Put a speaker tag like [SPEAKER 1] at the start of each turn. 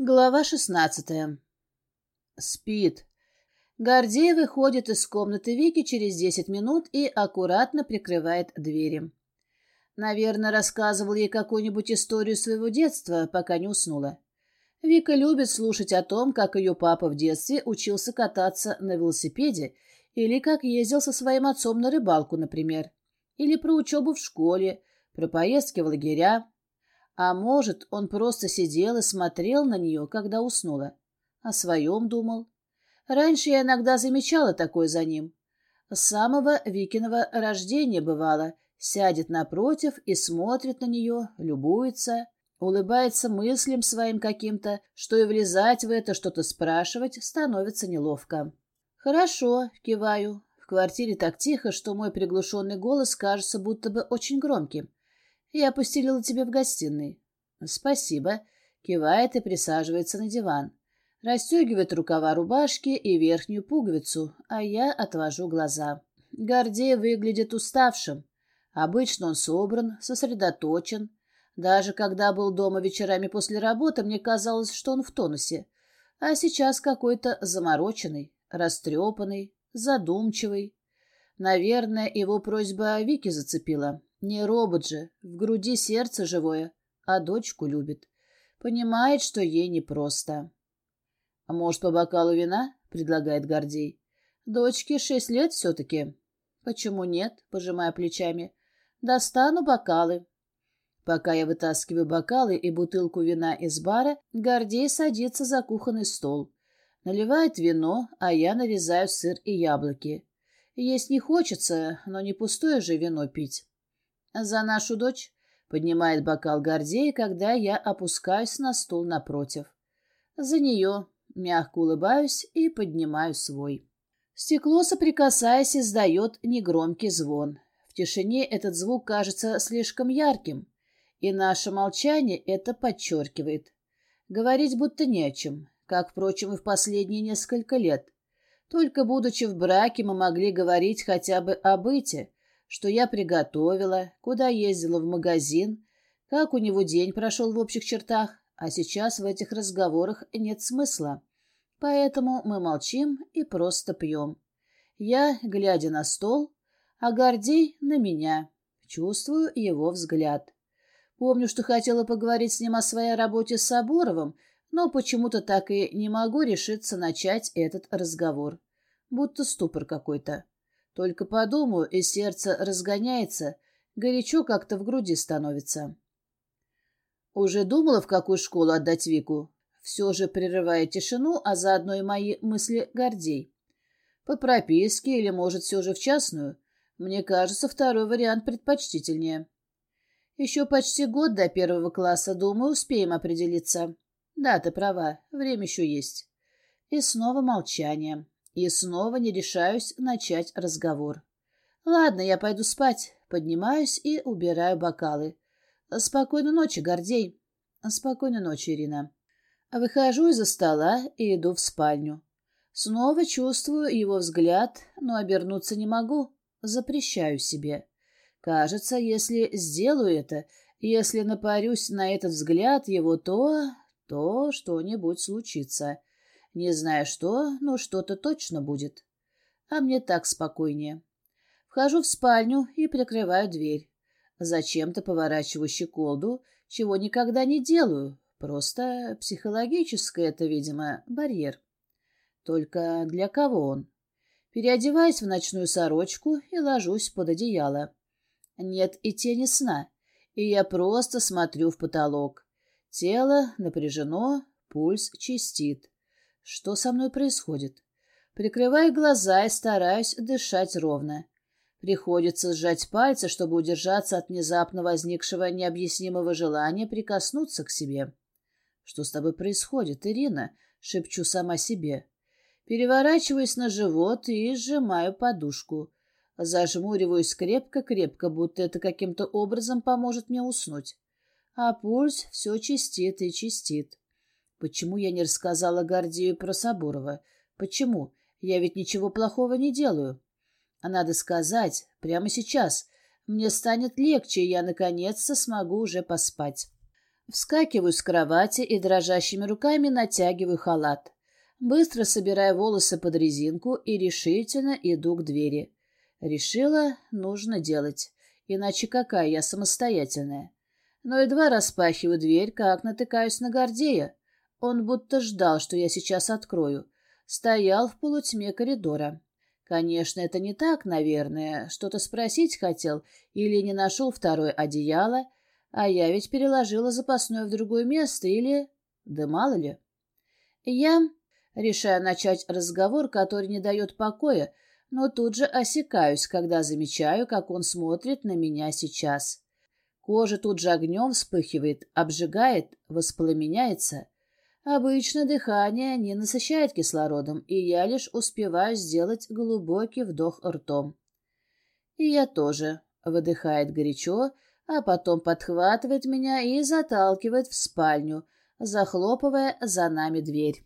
[SPEAKER 1] Глава шестнадцатая. Спит. Гордей выходит из комнаты Вики через десять минут и аккуратно прикрывает двери. Наверное, рассказывал ей какую-нибудь историю своего детства, пока не уснула. Вика любит слушать о том, как ее папа в детстве учился кататься на велосипеде или как ездил со своим отцом на рыбалку, например, или про учебу в школе, про поездки в лагеря, а может, он просто сидел и смотрел на нее, когда уснула. О своем думал. Раньше я иногда замечала такое за ним. С самого Викиного рождения бывало. Сядет напротив и смотрит на нее, любуется, улыбается мыслям своим каким-то, что и влезать в это, что-то спрашивать, становится неловко. «Хорошо», — киваю. В квартире так тихо, что мой приглушенный голос кажется будто бы очень громким. Я постелила тебе в гостиной. Спасибо. Кивает и присаживается на диван. Расстегивает рукава рубашки и верхнюю пуговицу, а я отвожу глаза. Гордей выглядит уставшим. Обычно он собран, сосредоточен. Даже когда был дома вечерами после работы, мне казалось, что он в тонусе. А сейчас какой-то замороченный, растрепанный, задумчивый. Наверное, его просьба о Вике зацепила. Не робот же, в груди сердце живое, а дочку любит. Понимает, что ей непросто. — А может, по бокалу вина? — предлагает Гордей. — Дочке шесть лет все-таки. — Почему нет? — пожимая плечами. — Достану бокалы. Пока я вытаскиваю бокалы и бутылку вина из бара, Гордей садится за кухонный стол. Наливает вино, а я нарезаю сыр и яблоки. Есть не хочется, но не пустое же вино пить. «За нашу дочь?» — поднимает бокал Гордея, когда я опускаюсь на стул напротив. «За нее!» — мягко улыбаюсь и поднимаю свой. Стекло, соприкасаясь, издает негромкий звон. В тишине этот звук кажется слишком ярким, и наше молчание это подчеркивает. Говорить будто не о чем, как, впрочем, и в последние несколько лет. Только будучи в браке, мы могли говорить хотя бы о быте, что я приготовила, куда ездила в магазин, как у него день прошел в общих чертах, а сейчас в этих разговорах нет смысла. Поэтому мы молчим и просто пьем. Я, глядя на стол, а Гордей на меня. Чувствую его взгляд. Помню, что хотела поговорить с ним о своей работе с Соборовым, но почему-то так и не могу решиться начать этот разговор. Будто ступор какой-то. Только подумаю, и сердце разгоняется, горячо как-то в груди становится. Уже думала, в какую школу отдать Вику? Все же прерывая тишину, а заодно и мои мысли Гордей. По прописке или, может, все же в частную? Мне кажется, второй вариант предпочтительнее. Еще почти год до первого класса, думаю, успеем определиться. Да, ты права, время еще есть. И снова молчание. И снова не решаюсь начать разговор. Ладно, я пойду спать. Поднимаюсь и убираю бокалы. Спокойной ночи, Гордей. Спокойной ночи, Ирина. Выхожу из-за стола и иду в спальню. Снова чувствую его взгляд, но обернуться не могу. Запрещаю себе. Кажется, если сделаю это, если напарюсь на этот взгляд его, то... то что-нибудь случится. Не знаю что, но что-то точно будет. А мне так спокойнее. Вхожу в спальню и прикрываю дверь. Зачем-то поворачиваю щеколду, чего никогда не делаю. Просто психологическое это, видимо, барьер. Только для кого он? Переодеваюсь в ночную сорочку и ложусь под одеяло. Нет и тени сна, и я просто смотрю в потолок. Тело напряжено, пульс чистит. Что со мной происходит? Прикрываю глаза и стараюсь дышать ровно. Приходится сжать пальцы, чтобы удержаться от внезапно возникшего необъяснимого желания прикоснуться к себе. «Что с тобой происходит, Ирина?» — шепчу сама себе. Переворачиваюсь на живот и сжимаю подушку. Зажмуриваюсь крепко-крепко, будто это каким-то образом поможет мне уснуть. А пульс все чистит и чистит. Почему я не рассказала Гордею про Соборова? Почему? Я ведь ничего плохого не делаю. А надо сказать, прямо сейчас. Мне станет легче, и я наконец-то смогу уже поспать. Вскакиваю с кровати и дрожащими руками натягиваю халат. Быстро собираю волосы под резинку и решительно иду к двери. Решила, нужно делать. Иначе какая я самостоятельная. Но едва распахиваю дверь, как натыкаюсь на Гордея. Он будто ждал, что я сейчас открою. Стоял в полутьме коридора. Конечно, это не так, наверное. Что-то спросить хотел или не нашел второе одеяло, а я ведь переложила запасное в другое место или... Да мало ли. Я решаю начать разговор, который не дает покоя, но тут же осекаюсь, когда замечаю, как он смотрит на меня сейчас. Кожа тут же огнем вспыхивает, обжигает, воспламеняется. Обычно дыхание не насыщает кислородом, и я лишь успеваю сделать глубокий вдох ртом. И я тоже, выдыхает горячо, а потом подхватывает меня и заталкивает в спальню, захлопывая за нами дверь.